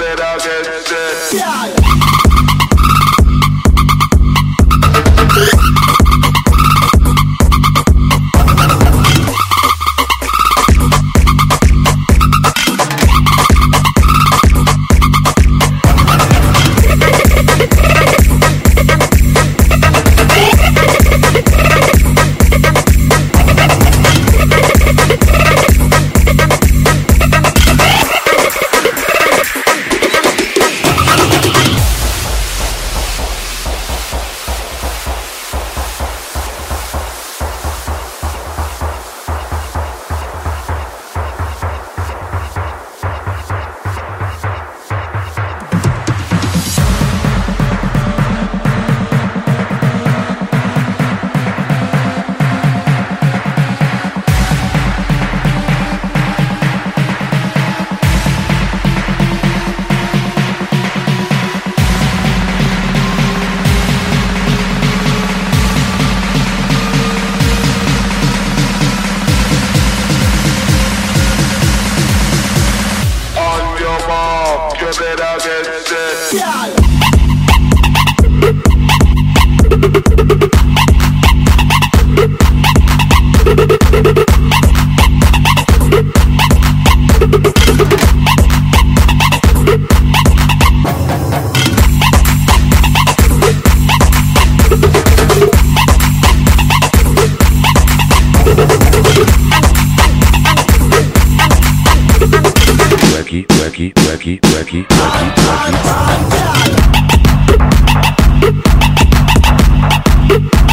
it, I'll get it. Yeah. work it, work it, work